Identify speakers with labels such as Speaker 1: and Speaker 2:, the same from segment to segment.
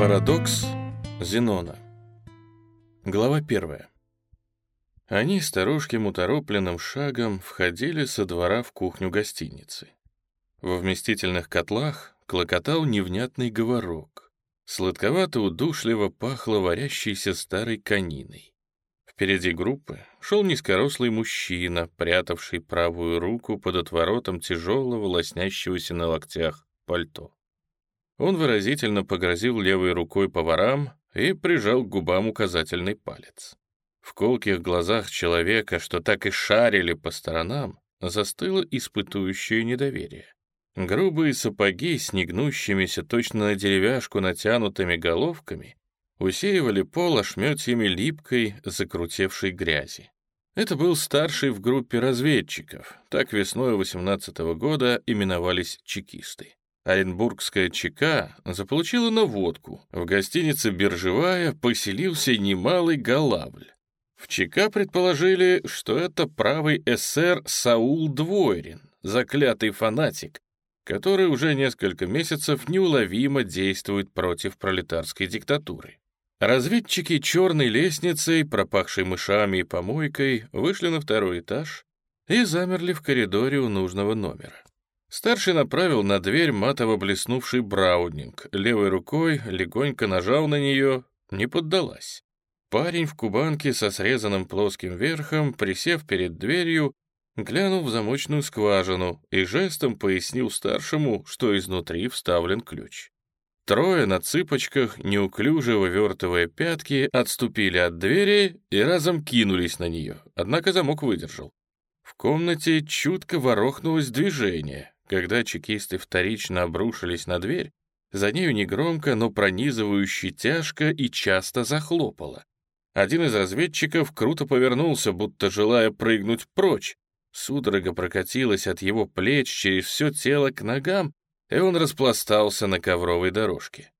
Speaker 1: Парадокс Зенона. Глава первая. Они старушким уторопленным шагом входили со двора в кухню гостиницы. Во вместительных котлах клокотал невнятный говорок. Сладковато-удушливо пахло варящейся старой кониной. Впереди группы шел низкорослый мужчина, прятавший правую руку под отворотом тяжелого, лоснящегося на локтях пальто. Он выразительно погрозил левой рукой поварам и прижал к губам указательный палец. В колких глазах человека, что так и шарили по сторонам, застыло испытующее недоверие. Грубые сапоги с негнущимися точно на деревяшку натянутыми головками усеивали пол ошметьями липкой, закрутевшей грязи. Это был старший в группе разведчиков, так весной 18 -го года именовались чекисты. Оренбургская ЧК заполучила наводку. В гостинице «Биржевая» поселился немалый галавль. В ЧК предположили, что это правый эсер Саул Двойрин, заклятый фанатик, который уже несколько месяцев неуловимо действует против пролетарской диктатуры. Разведчики черной лестницей, пропахшей мышами и помойкой, вышли на второй этаж и замерли в коридоре у нужного номера. Старший направил на дверь матово блеснувший браунинг, левой рукой легонько нажал на нее, не поддалась. Парень в кубанке со срезанным плоским верхом, присев перед дверью, глянул в замочную скважину и жестом пояснил старшему, что изнутри вставлен ключ. Трое на цыпочках, неуклюже вывертывая пятки, отступили от двери и разом кинулись на нее, однако замок выдержал. В комнате чутко ворохнулось движение. Когда чекисты вторично обрушились на дверь, за нею негромко, но пронизывающе тяжко и часто захлопало. Один из разведчиков круто повернулся, будто желая прыгнуть прочь. Судорога прокатилась от его плеч через все тело к ногам, и он распластался на ковровой дорожке.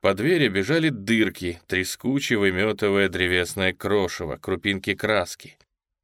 Speaker 1: По двери бежали дырки, трескуче выметывая древесное крошево, крупинки краски.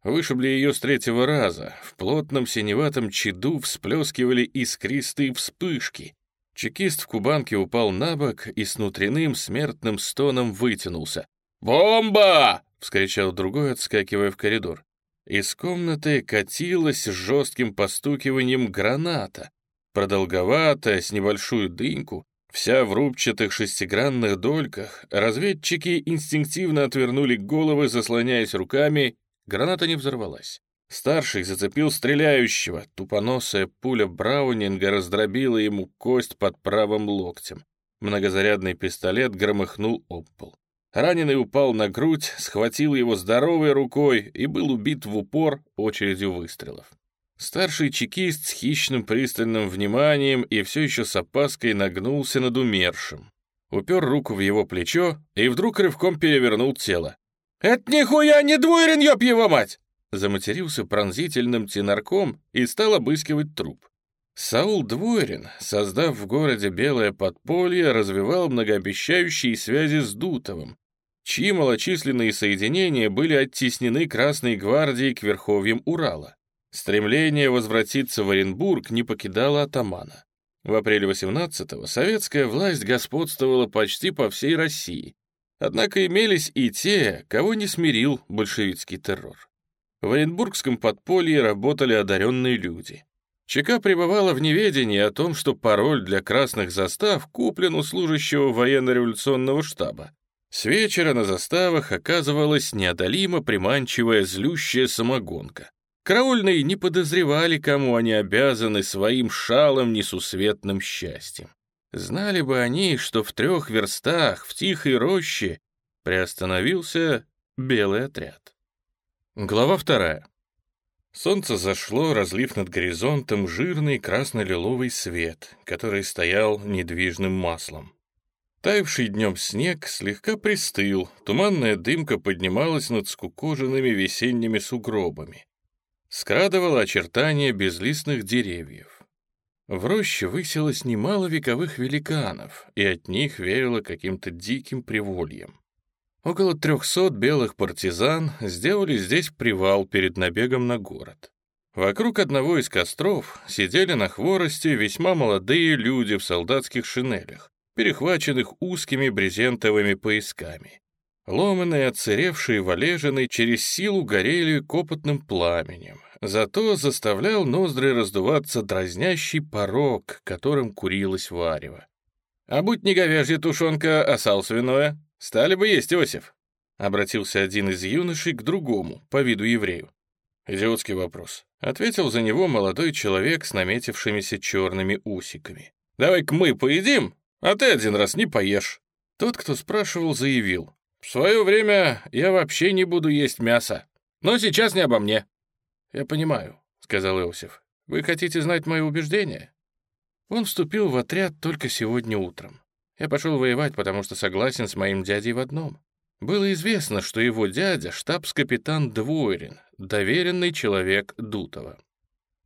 Speaker 1: Вышибли ее с третьего раза. В плотном синеватом чаду всплескивали искристые вспышки. Чекист в кубанке упал на бок и с внутренним смертным стоном вытянулся. «Бомба!» — вскричал другой, отскакивая в коридор. Из комнаты катилась с жестким постукиванием граната. Продолговатая, с небольшую дыньку, вся в рубчатых шестигранных дольках, разведчики инстинктивно отвернули головы, заслоняясь руками Граната не взорвалась. Старший зацепил стреляющего. Тупоносая пуля Браунинга раздробила ему кость под правым локтем. Многозарядный пистолет громыхнул об пол. Раненый упал на грудь, схватил его здоровой рукой и был убит в упор очередью выстрелов. Старший чекист с хищным пристальным вниманием и все еще с опаской нагнулся над умершим. Упер руку в его плечо и вдруг рывком перевернул тело. «Это нихуя не двойрин, ёб его мать!» Заматерился пронзительным тенарком и стал обыскивать труп. Саул Двойрин, создав в городе белое подполье, развивал многообещающие связи с Дутовым, чьи малочисленные соединения были оттеснены Красной гвардией к верховьям Урала. Стремление возвратиться в Оренбург не покидало атамана. В апреле 18-го советская власть господствовала почти по всей России, Однако имелись и те, кого не смирил большевистский террор. В Оренбургском подполье работали одаренные люди. ЧК пребывала в неведении о том, что пароль для красных застав куплен у служащего военно-революционного штаба. С вечера на заставах оказывалась неодолимо приманчивая злющая самогонка. Караульные не подозревали, кому они обязаны своим шалом несусветным счастьем. Знали бы они, что в трех верстах, в тихой роще, приостановился белый отряд. Глава вторая. Солнце зашло, разлив над горизонтом жирный красно-лиловый свет, который стоял недвижным маслом. Таявший днем снег слегка пристыл, туманная дымка поднималась над скукоженными весенними сугробами. Скрадывала очертания безлистных деревьев. В роще высилось немало вековых великанов, и от них веяло каким-то диким привольем. Около трехсот белых партизан сделали здесь привал перед набегом на город. Вокруг одного из костров сидели на хворосте весьма молодые люди в солдатских шинелях, перехваченных узкими брезентовыми поясками. Ломаные, отсыревшие валежины через силу горели копотным пламенем, зато заставлял ноздри раздуваться дразнящий порог, которым курилась варево. «А будь не говяжья тушенка, а сал свиное, стали бы есть, Иосиф!» Обратился один из юношей к другому, по виду еврею. «Идиотский вопрос», — ответил за него молодой человек с наметившимися черными усиками. «Давай-ка мы поедим, а ты один раз не поешь». Тот, кто спрашивал, заявил. «В свое время я вообще не буду есть мясо, но сейчас не обо мне». «Я понимаю», — сказал Иосиф. «Вы хотите знать мои убеждения?» Он вступил в отряд только сегодня утром. Я пошел воевать, потому что согласен с моим дядей в одном. Было известно, что его дядя — штабс-капитан Двойрин, доверенный человек Дутова.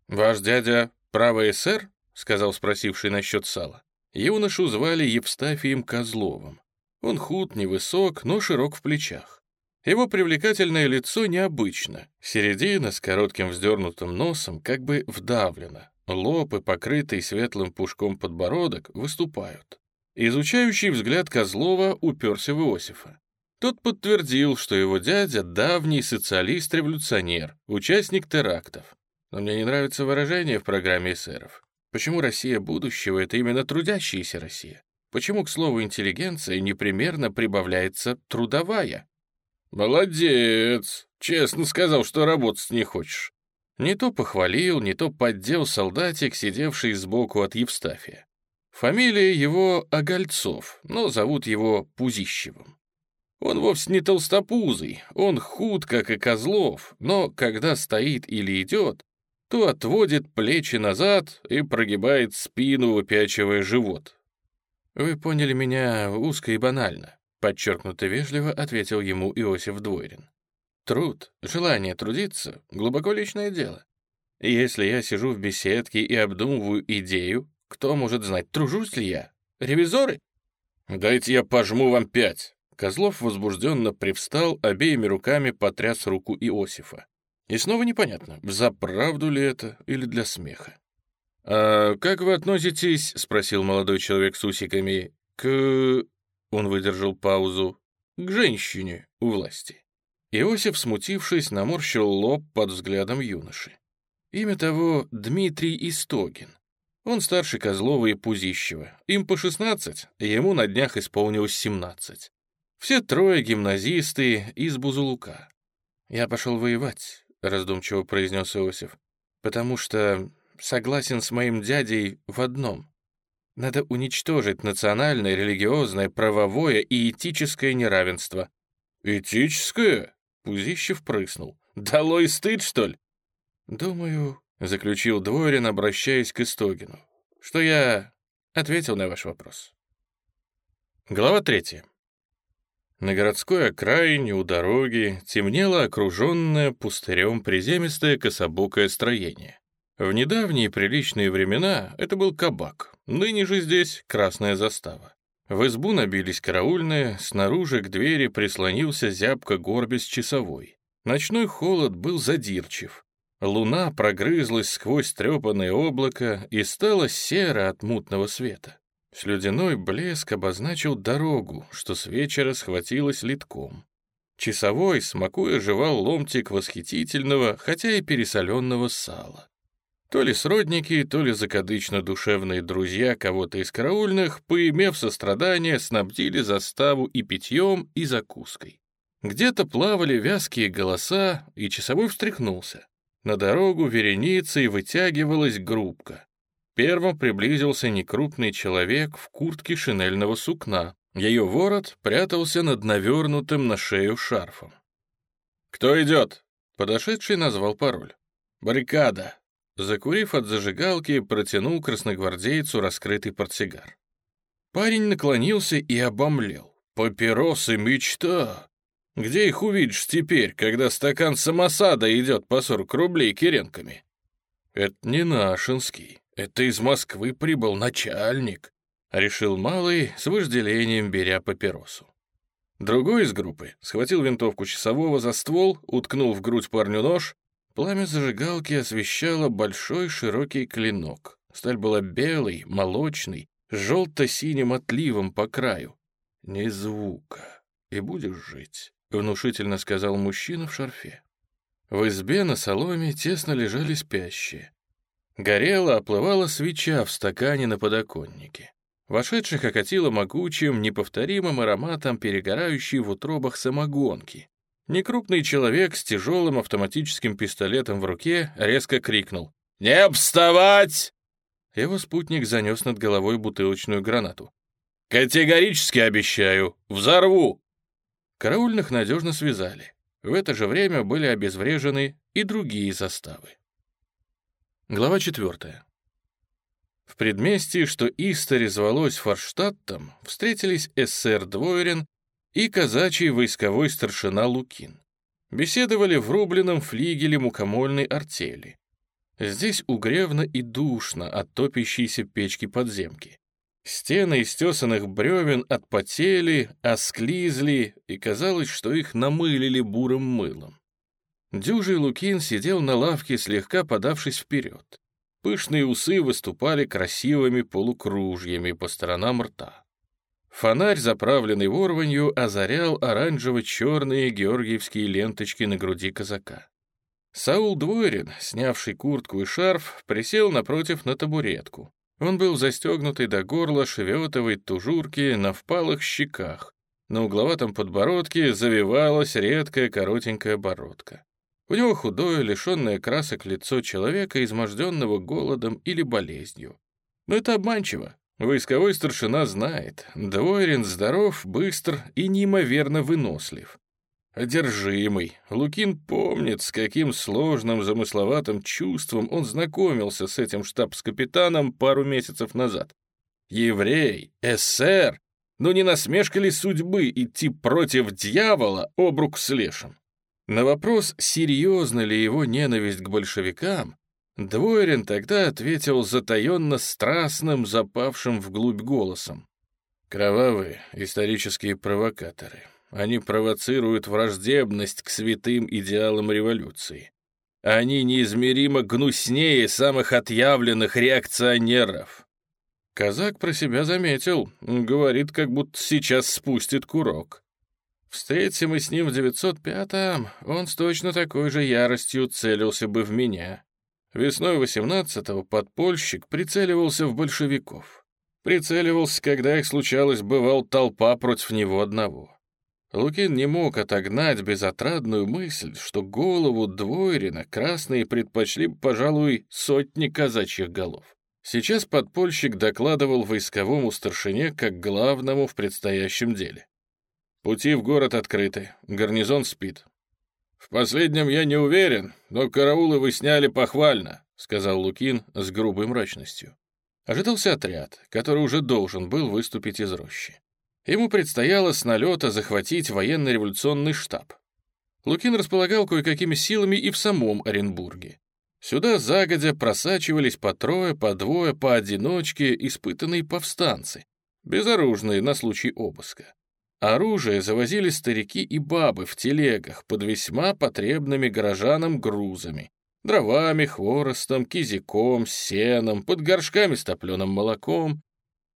Speaker 1: «Ваш дядя правый эсер?» — сказал спросивший насчет сала. Юношу звали Евстафием Козловым. Он худ, невысок, но широк в плечах. Его привлекательное лицо необычно. Середина с коротким вздернутым носом как бы вдавлена. Лоб и покрытый светлым пушком подбородок выступают. Изучающий взгляд Козлова уперся в Иосифа. Тот подтвердил, что его дядя — давний социалист-революционер, участник терактов. Но мне не нравится выражение в программе эсеров. Почему Россия будущего — это именно трудящаяся Россия? Почему, к слову, интеллигенция непременно прибавляется трудовая? «Молодец! Честно сказал, что работать не хочешь». Не то похвалил, не то поддел солдатик, сидевший сбоку от Евстафия. Фамилия его Огольцов, но зовут его Пузищевым. Он вовсе не толстопузый, он худ, как и Козлов, но когда стоит или идет, то отводит плечи назад и прогибает спину, выпячивая живот. Вы поняли меня узко и банально. Подчеркнуто вежливо ответил ему Иосиф Двойрин. Труд, желание трудиться — глубоко личное дело. Если я сижу в беседке и обдумываю идею, кто может знать, тружусь ли я? Ревизоры? Дайте я пожму вам пять. Козлов возбужденно привстал, обеими руками потряс руку Иосифа. И снова непонятно, за правду ли это или для смеха. «А как вы относитесь, — спросил молодой человек с усиками, — к он выдержал паузу. «К женщине у власти». Иосиф, смутившись, наморщил лоб под взглядом юноши. Имя того Дмитрий Истогин. Он старше Козлова и Пузищева. Им по 16, ему на днях исполнилось 17. Все трое гимназисты из Бузулука. «Я пошел воевать», — раздумчиво произнес Иосиф, «потому что согласен с моим дядей в одном. Надо уничтожить национальное, религиозное, правовое и этическое неравенство. «Этическое?» — Пузищев прыснул. «Долой стыд, что ли?» «Думаю», — заключил Двойрин, обращаясь к Истогину, «что я ответил на ваш вопрос». Глава третья. На городской окраине у дороги темнело окруженное пустырем приземистое кособокое строение. В недавние приличные времена это был кабак, ныне же здесь красная застава. В избу набились караульные, снаружи к двери прислонился зябко горбись часовой. Ночной холод был задирчив. Луна прогрызлась сквозь трепанное облако и стала серо от мутного света. Слюдяной блеск обозначил дорогу, что с вечера схватилась литком. Часовой, смакуя, жевал ломтик восхитительного, хотя и пересоленного сала. То ли сродники, то ли закадычно-душевные друзья кого-то из караульных, поимев сострадание, снабдили заставу и питьем, и закуской. Где-то плавали вязкие голоса, и часовой встряхнулся. На дорогу вереницей вытягивалась группка. Первым приблизился некрупный человек в куртке шинельного сукна. Ее ворот прятался над навернутым на шею шарфом. «Кто идет?» Подошедший назвал пароль. «Баррикада», Закурив от зажигалки, протянул красногвардейцу раскрытый портсигар. Парень наклонился и обомлел. «Папиросы — мечта! Где их увидишь теперь, когда стакан самосада идет по 40 рублей киренками?» «Это не нашинский. Это из Москвы прибыл начальник», — решил малый с вожделением, беря папиросу. Другой из группы схватил винтовку часового за ствол, уткнул в грудь парню нож Пламя зажигалки освещало большой широкий клинок. Сталь была белой, молочной, желто-синим отливом по краю. «Ни звука, и будешь жить», — внушительно сказал мужчина в шарфе. В избе на соломе тесно лежали спящие. Горела, оплывала свеча в стакане на подоконнике. Вошедших окатило могучим, неповторимым ароматом перегорающей в утробах самогонки. Некрупный человек с тяжелым автоматическим пистолетом в руке резко крикнул «Не вставать!» Его спутник занес над головой бутылочную гранату. «Категорически обещаю! Взорву!» Караульных надежно связали. В это же время были обезврежены и другие заставы. Глава четвертая. В предместье, что Истори звалось Форштадтом, встретились эсэр Двойрен и казачий войсковой старшина Лукин. Беседовали в рубленном флигеле мукомольной артели. Здесь угревно и душно от топящейся печки подземки. Стены из тесанных бревен отпотели, осклизли, и казалось, что их намылили бурым мылом. Дюжий Лукин сидел на лавке, слегка подавшись вперед. Пышные усы выступали красивыми полукружьями по сторонам рта. Фонарь, заправленный ворванью, озарял оранжево-черные георгиевские ленточки на груди казака. Саул Двойрин, снявший куртку и шарф, присел напротив на табуретку. Он был застегнутый до горла шеветовой тужурки на впалых щеках. На угловатом подбородке завивалась редкая коротенькая бородка. У него худое, лишенное красок лицо человека, изможденного голодом или болезнью. Но это обманчиво. Войсковой старшина знает, Двойрин здоров, быстр и неимоверно вынослив. Одержимый. Лукин помнит, с каким сложным, замысловатым чувством он знакомился с этим штабс-капитаном пару месяцев назад. Еврей, эсер, но не насмешка ли судьбы идти против дьявола обрук с лешим? На вопрос, серьезна ли его ненависть к большевикам, Двойрин тогда ответил затаенно страстным, запавшим вглубь голосом. Кровавые исторические провокаторы. Они провоцируют враждебность к святым идеалам революции. Они неизмеримо гнуснее самых отъявленных реакционеров. Казак про себя заметил, говорит, как будто сейчас спустит курок. Встретимся мы с ним в 905-м, он с точно такой же яростью целился бы в меня. Весной 18-го подпольщик прицеливался в большевиков. Прицеливался, когда их случалось, бывал толпа против него одного. Лукин не мог отогнать безотрадную мысль, что голову Двойрина красные предпочли, пожалуй, сотни казачьих голов. Сейчас подпольщик докладывал войсковому старшине как главному в предстоящем деле. Пути в город открыты, гарнизон спит. «В последнем я не уверен, но караулы вы сняли похвально», — сказал Лукин с грубой мрачностью. Ожидался отряд, который уже должен был выступить из рощи. Ему предстояло с налета захватить военно-революционный штаб. Лукин располагал кое-какими силами и в самом Оренбурге. Сюда загодя просачивались по трое, по двое, поодиночке испытанные повстанцы, безоружные на случай обыска. Оружие завозили старики и бабы в телегах под весьма потребными горожанам грузами. Дровами, хворостом, кизиком, сеном, под горшками с топленым молоком,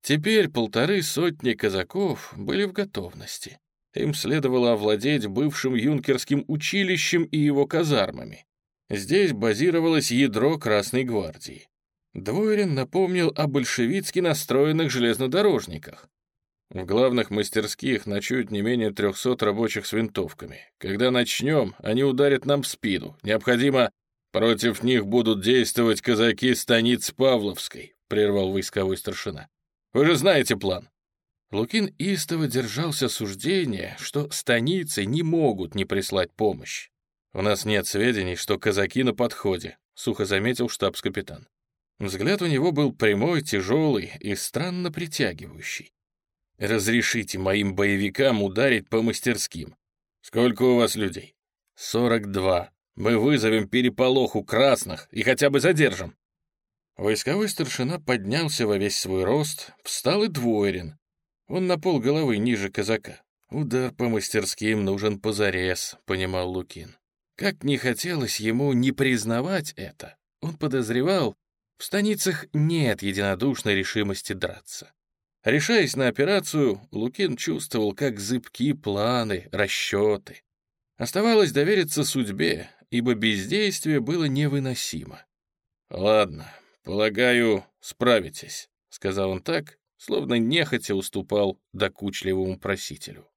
Speaker 1: Теперь полторы сотни казаков были в готовности. Им следовало овладеть бывшим юнкерским училищем и его казармами. Здесь базировалось ядро Красной гвардии. Двойрин напомнил о большевицки настроенных железнодорожниках. В главных мастерских ночуют не менее трехсот рабочих с винтовками. Когда начнем, они ударят нам в спину. Необходимо... Против них будут действовать казаки станиц Павловской, прервал войсковой старшина. Вы же знаете план». Лукин истово держался суждения, что станицы не могут не прислать помощь. «У нас нет сведений, что казаки на подходе», — сухо заметил штабс-капитан. Взгляд у него был прямой, тяжелый и странно притягивающий. «Разрешите моим боевикам ударить по мастерским. Сколько у вас людей?» «Сорок два. Мы вызовем переполох у красных и хотя бы задержим». Войсковой старшина поднялся во весь свой рост, встал и двойрен. Он на пол головы ниже казака. «Удар по мастерским нужен позарез», — понимал Лукин. Как не хотелось ему не признавать это, он подозревал, в станицах нет единодушной решимости драться. Решаясь на операцию, Лукин чувствовал, как зыбки планы, расчеты. Оставалось довериться судьбе, ибо бездействие было невыносимо. «Ладно, полагаю, справитесь», — сказал он так, словно нехотя уступал докучливому просителю.